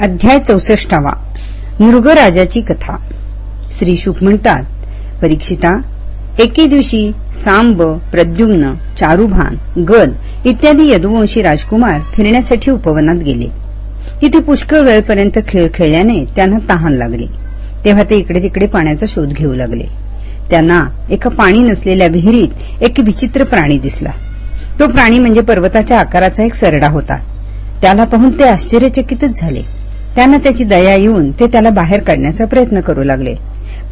अध्याय चौसष्टावा. मृगराजाची कथा. श्री शुक म्हणतात परीक्षिता एके दिवशी सांब प्रद्युम्न चारुभान गद इत्यादी यदुवंशी राजकुमार फिरण्यासाठी उपवनात गेले. तिथे पुष्कळ वेळपर्यंत खेळ खेळल्याने त्यांना तहान लागली. तेव्हा ते इकडे तिकडे पाण्याचा शोध घेऊ लागले. त्यांना एका पाणी नसलेल्या विहिरीत एक विचित्र प्राणी दिसला. तो प्राणी म्हणजे पर्वताच्या आकाराचा एक सरडा होता. त्याला पाहून ते आश्चर्यचकितच झाले. त्यांना त्याची दया येऊन ते त्याला बाहेर काढण्याचा प्रयत्न करू लागले.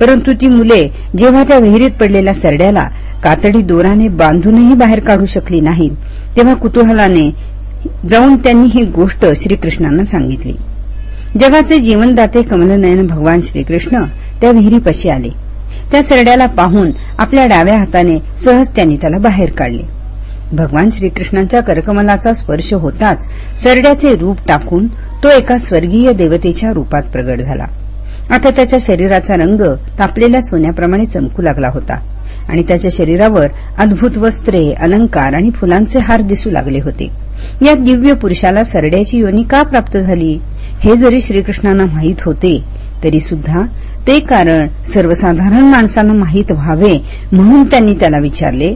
परंतु ती मुले जेव्हा त्या विहिरीत पडलेल्या सरड्याला कातडी दोराने बांधूनही बाहेर काढू शकली नाहीत तेव्हा कुतूहलाने जाऊन त्यांनी ही गोष्ट श्रीकृष्णांना सांगितली. जगाचे जीवनदाते कमलनयन भगवान श्रीकृष्ण त्या विहिरीपाशी आले. त्या सरड्याला पाहून आपल्या डाव्या हाताने सहज त्यांनी त्याला बाहेर काढले. भगवान श्रीकृष्णांच्या करकमलाचा स्पर्श होताच सरड्याचे रूप टाकून तो एका स्वर्गीय देवतेच्या रूपात प्रगट झाला. आता त्याच्या शरीराचा रंग तापलेल्या सोन्याप्रमाणे चमकू लागला होता आणि त्याच्या शरीरावर अद्भुत वस्त्रे अलंकार आणि फुलांचे हार दिसू लागले होते. या दिव्य पुरुषाला सरड्याची योनी का प्राप्त झाली? हे जरी श्रीकृष्णांना माहीत होते तरी सुद्धा ते कारण सर्वसाधारण माणसांना माहीत व्हावे म्हणून त्यांनी त्याला विचारले.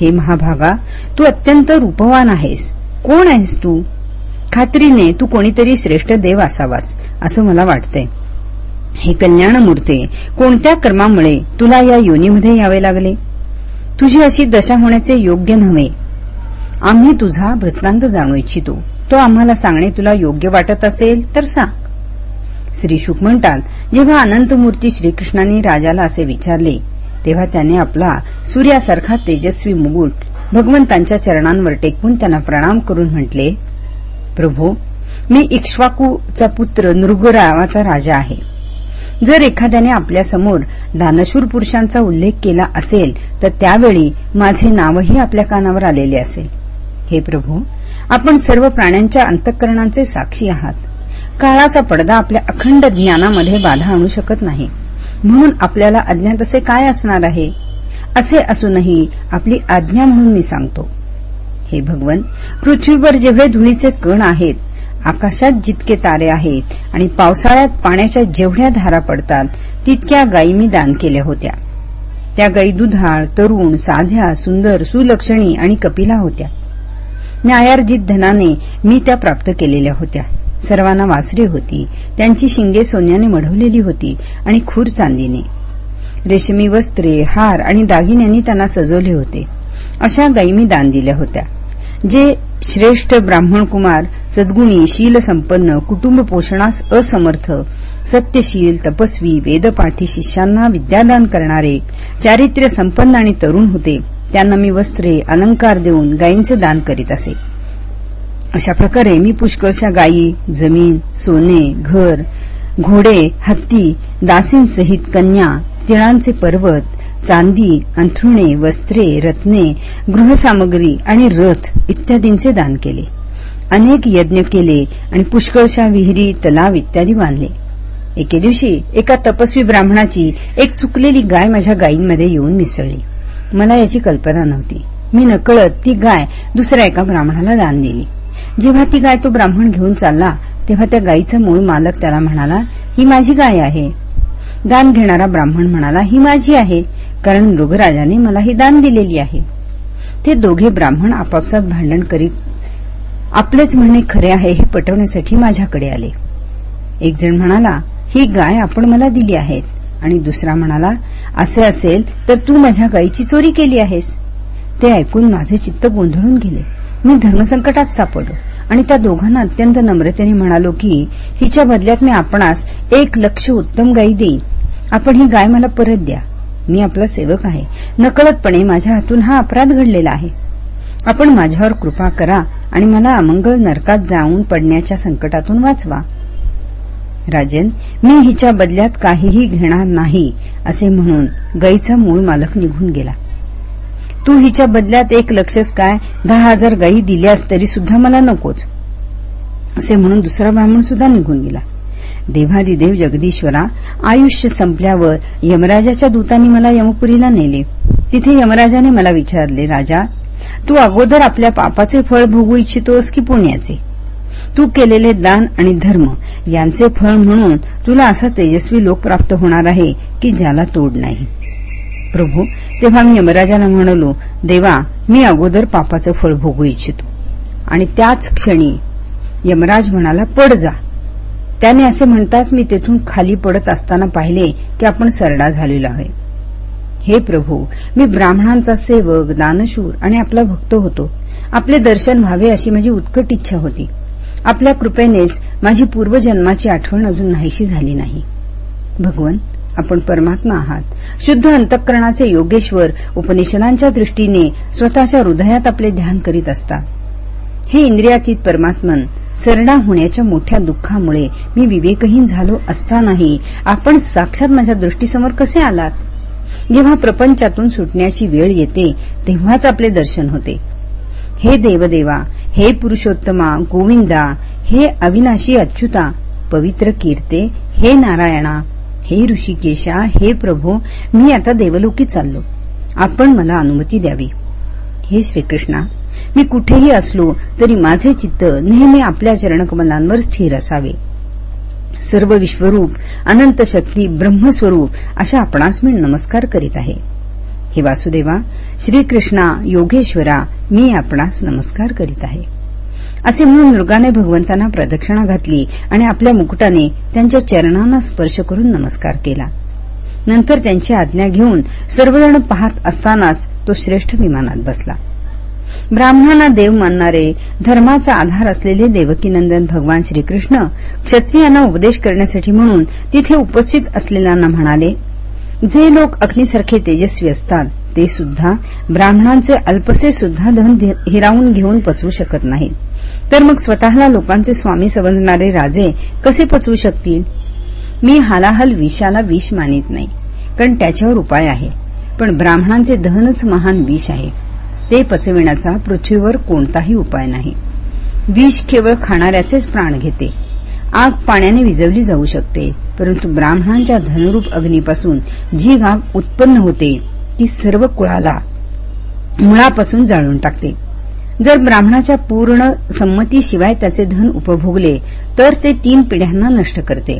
हे महाभागा तू अत्यंत रूपवान आहेस. कोण आहेस तू? खात्रीने तू कोणीतरी श्रेष्ठ देव असावास असं मला वाटतंय. हे कल्याणमूर्ते कोणत्या कर्मामुळे तुला या योनीमध्ये यावे लागले? तुझी अशी दशा होण्याचे योग्य नव्हे. आम्ही तुझा वृत्तांत जाणू इच्छितो. तो आम्हाला सांगणे तुला योग्य वाटत असेल तर सांग. श्री शुक म्हणतात जेव्हा अनंतमूर्ती श्रीकृष्णांनी राजाला असे विचारले तेव्हा त्याने आपला सूर्यासारखा तेजस्वी मुकुट भगवंतांच्या चरणांवर टेकवून त्यांना प्रणाम करून म्हटले प्रभू मी इक्ष्वाकूचा पुत्र नृगरावाचा राजा आहे. जर एखाद्याने आपल्यासमोर दानशूर पुरुषांचा उल्लेख केला असेल तर त्यावेळी माझे नावही आपल्या कानावर आलेले असेल. हे प्रभू आपण सर्व प्राण्यांच्या अंतःकरणांचे साक्षी आहात. काळाचा पडदा आपल्या अखंड ज्ञानामध्ये बाधा आणू शकत नाही. म्हणून आपल्याला अज्ञात असे काय असणार आहे? असे असूनही आपली आज्ञा म्हणून मी सांगतो. हे भगवन पृथ्वीवर जेवढे धुळीचे कण आहेत आकाशात जितके तारे आहेत आणि पावसाळ्यात पाण्याच्या जेवढ्या धारा पडतात तितक्या गायी मी दान केल्या होत्या. त्या गायी दुधाळ तरुण साध्या सुंदर सुलक्षणी आणि कपिला होत्या. न्यायार्जित धनाने मी त्या प्राप्त केलेल्या होत्या. सर्वांना वासरे होती. त्यांची शिंगे सोन्याने मढवलेली होती आणि खूर चांदीने. रेशमी वस्त्रे हार आणि दागिन्यांनी त्यांना सजवले होते. अशा गायी मी दान दिल्या होत्या. जे श्रेष्ठ ब्राह्मण कुमार सद्गुणी शीलसंपन्न कुटुंब पोषणास असमर्थ सत्यशील तपस्वी वेदपाठी शिष्यांना विद्यादान करणारे चारित्र्य संपन्न आणि तरुण होते त्यांना मी वस्त्रे अलंकार देऊन गायींचे दान करीत असे. अशा प्रकारे मी पुष्कळशा गायी जमीन सोने घर घोडे हत्ती दासींसहित कन्या तिळांचे पर्वत चांदी अंथरुणे वस्त्रे रत्ने गृहसामग्री आणि रथ इत्यादींचे दान केले. अनेक यज्ञ केले आणि पुष्कळशा विहिरी तलाव इत्यादी बांधले. एके दिवशी एका तपस्वी ब्राह्मणाची एक चुकलेली गाय माझ्या गायींमध्ये येऊन मिसळली. मला याची कल्पना नव्हती. मी नकळत ती गाय दुसऱ्या एका ब्राह्मणाला दान दिली. जेव्हा ती गाय तो ब्राह्मण घेऊन चालला तेव्हा त्या गायीचा मूळ मालक त्याला म्हणाला ही माझी गाय आहे. दान घेणारा ब्राह्मण म्हणाला ही माझी आहे कारण मृगराजाने मला ही दान दिलेली आहे. ते दोघे ब्राह्मण आपापसात भांडण करीत आपलेच म्हणणे खरे आहे हे पटवण्यासाठी माझ्याकडे आले. एक जण म्हणाला ही गाय आपण मला दिली आहेत. आणि दुसरा म्हणाला असे असेल तर तू माझ्या गायीची चोरी केली आहेस. ते ऐकून माझे चित्त गोंधळून गेले. मी धर्मसंकटात सापडलो आणि त्या दोघांना अत्यंत नम्रतेने म्हणालो की हिच्या बदल्यात मी आपणास एक लक्ष उत्तम गायी देईन. आपण ही गाय मला परत द्या. मी आपला सेवक आहे. नकळतपणे माझ्या हातून हा अपराध घडलेला आहे. आपण माझ्यावर कृपा करा आणि मला अमंगळ नरकात जाऊन पडण्याच्या संकटातून वाचवा. राजन मी हिच्या बदल्यात काहीही घेणार नाही असे म्हणून गायीचा मूळ मालक निघून गेला. तू हिच्या बदल्यात एक लक्षच काय? दहा हजार गायी दिल्यास तरी सुद्धा मला नकोच. असे म्हणून दुसरा ब्राह्मण सुद्धा निघून गेला. देवादिदेव जगदीश्वरा आयुष्य संपल्यावर यमराजाच्या दूतांनी मला यमपुरीला नेले. तिथे यमराजाने मला विचारले राजा तू अगोदर आपल्या पापाचे फळ भोगू इच्छितोस की पुण्याचे? तू केलेले दान आणि धर्म यांचे फळ म्हणून तुला असा तेजस्वी लोक प्राप्त होणार आहे की ज्याला तोड नाही? प्रभू तेव्हा मी यमराजाला म्हणालो देवा मी अगोदर पापाचं फळ भोगू इच्छितो. आणि त्याच क्षणी यमराज म्हणाला पड जा. त्याने असे म्हणताच मी तेथून खाली पडत असताना पाहिले की आपण सरडा झालेलो आहे. हे प्रभू मी ब्राह्मणांचा सेवक दानशूर आणि आपला भक्त होतो. आपले दर्शन व्हावे अशी माझी उत्कट इच्छा होती. आपल्या कृपेनेच माझी पूर्वजन्माची आठवण अजून नाहीशी झाली नाही. भगवन आपण परमात्मा आहात. शुद्ध अंतःकरणाचे योगेश्वर उपनिषदांच्या दृष्टीने स्वतःच्या हृदयात आपले ध्यान करीत असतात. हे इंद्रियातीत परमात्मन सरडा होण्याच्या मोठ्या दुःखामुळे मी विवेकहीन झालो असतानाही आपण साक्षात माझ्या दृष्टीसमोर कसे आलात? जेव्हा प्रपंचातून सुटण्याची वेळ येते तेव्हाच आपले दर्शन होते. हे देवदेवा हे पुरुषोत्तमा गोविंदा हे अविनाशी अच्युता पवित्र कीर्ते हे नारायणा हे ऋषिकेशा हे प्रभू मी आता देवलोकी चाललो. आपण मला अनुमती द्यावी. हे श्रीकृष्णा मी कुठेही असलो तरी माझे चित्त नेहमी आपल्या चरणकमलांवर स्थिर असावे. सर्व विश्वरूप अनंत शक्ती ब्रह्मस्वरूप अशा आपणास मी नमस्कार करीत आहे. हे वासुदेवा श्रीकृष्णा योगेश्वरा मी आपणास नमस्कार करीत आहे. असे म्हणून मृगाने भगवंतांना प्रदक्षिणा घातली आणि आपल्या मुकुटाने त्यांच्या चरणांना स्पर्श करून नमस्कार केला. नंतर त्यांची आज्ञा घेऊन सर्वजण पाहत असतानाच तो श्रेष्ठ विमानात बसला. ब्राह्मणांना देव मानणारे धर्माचा आधार असलेले देवकीनंदन भगवान श्रीकृष्ण क्षत्रियांना उपदेश करण्यासाठी म्हणून तिथे उपस्थित असलेल्यांना म्हणाले जे लोक अग्निसारखे तेजस्वी असतात ते सुद्धा ब्राह्मणांचे अल्पसे सुद्धा धन हिरावून घेऊन पचवू शकत नाहीत. तर मग स्वतःला लोकांचे स्वामी समजणारे राजे कसे पचवू शकतील? मी हालाहल विषाला विष मानित नाही कारण त्याच्यावर उपाय आहे. पण ब्राह्मणांचे धनच महान विष आहे. ते पचविण्याचा पृथ्वीवर कोणताही उपाय नाही. विष केवळ खाणाऱ्याचेच प्राण घेते. आग पाण्याने विजवली जाऊ शकते परंतु ब्राह्मणांच्या धनरूप अग्नीपासून जी आग उत्पन्न होते ती सर्व कुळाला मुळापासून जाळून टाकते. जर ब्राह्मणाच्या पूर्ण संमतीशिवाय त्याचे धन उपभोगले तर ते तीन पिढ्यांना नष्ट करते.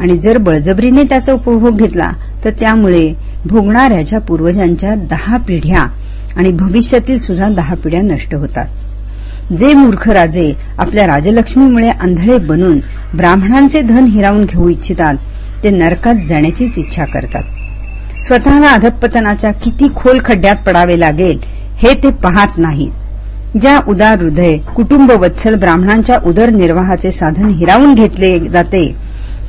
आणि जर बळजबरीने त्याचा उपभोग घेतला तर त्यामुळे भोगणाऱ्याच्या पूर्वजांच्या दहा पिढ्या आणि भविष्यातील सुद्धा दहा पिढ्या नष्ट होतात. जे मूर्ख राजे आपल्या राजलक्ष्मीमुळे आंधळे बनून ब्राह्मणांचे धन हिरावून घेऊ इच्छितात ते नरकात जाण्याचीच इच्छा करतात. स्वतःला अधपतनाच्या किती खोल खड्ड्यात पडावे लागेल हे ते पाहत नाहीत. ज्या उदार हृदय कुटुंब वत्सल ब्राह्मणांच्या उदरनिर्वाहाचे साधन हिरावून घेतले जाते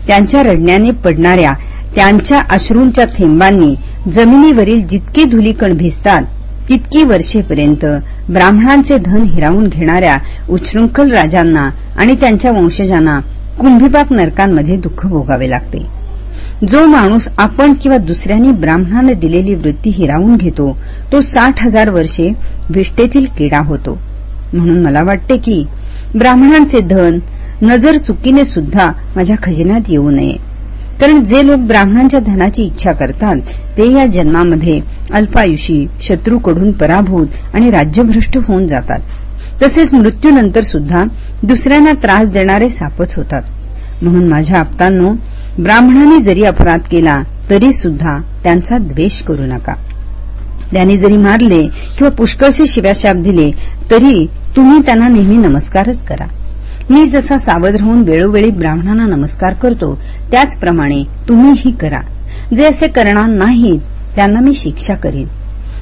त्यांच्या रडण्याने पडणाऱ्या त्यांच्या अश्रूंच्या थेंबांनी जमिनीवरील जितके धुलीकण भिजतात तितकी वर्षेपर्यंत ब्राह्मणांचे धन हिरावून घेणाऱ्या उच्छृंखल राजांना आणि त्यांच्या वंशजांना कुंभीपाक नरकांमध्ये दुःख भोगावे लागते. जो माणूस आपण किंवा दुसऱ्यांनी ब्राह्मणाने दिलेली वृत्ती हिरावून घेतो तो साठ हजार वर्षे विष्टेतील किडा होतो. म्हणून मला वाटते की ब्राह्मणांचे धन नजर चुकीने सुद्धा माझ्या खजिन्यात येऊ नये. कारण जे लोक ब्राह्मणांच्या धनाची इच्छा करतात ते या जन्मामध्ये अल्पायुषी शत्रूकडून पराभूत आणि राज्यभ्रष्ट होऊन जातात. तसेच मृत्यूनंतर सुद्धा दुसऱ्यांना त्रास देणारे सापच होतात. म्हणून माझ्या आप्तांनो ब्राह्मणांनी जरी अपराध केला तरी सुद्धा त्यांचा द्वेष करू नका. त्यांनी जरी मारले किंवा पुष्कळसे शिव्याशाप दिले तरी तुम्ही त्यांना नेहमी नमस्कारच करा. मी जसा सावध राहून वेळोवेळी ब्राह्मणांना नमस्कार करतो त्याचप्रमाणे तुम्हीही करा. जे असे करणार नाहीत त्यांना मी शिक्षा करीन.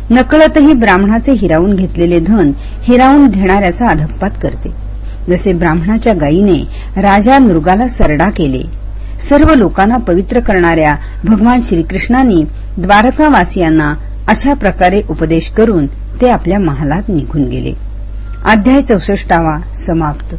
नकळतही ब्राह्मणाचे हिरावून घेतलेले धन हिरावून घेणाऱ्याचा अधपात करते. जसे ब्राह्मणाच्या गायीने राजा मृगाला सरडा केले सर्व लोकांना पवित्र करणाऱ्या भगवान श्रीकृष्णांनी द्वारकावासियांना अशा प्रकारे उपदेश करून ते आपल्या महालात निघून गेले. अध्याय चौसष्टावा समाप्त.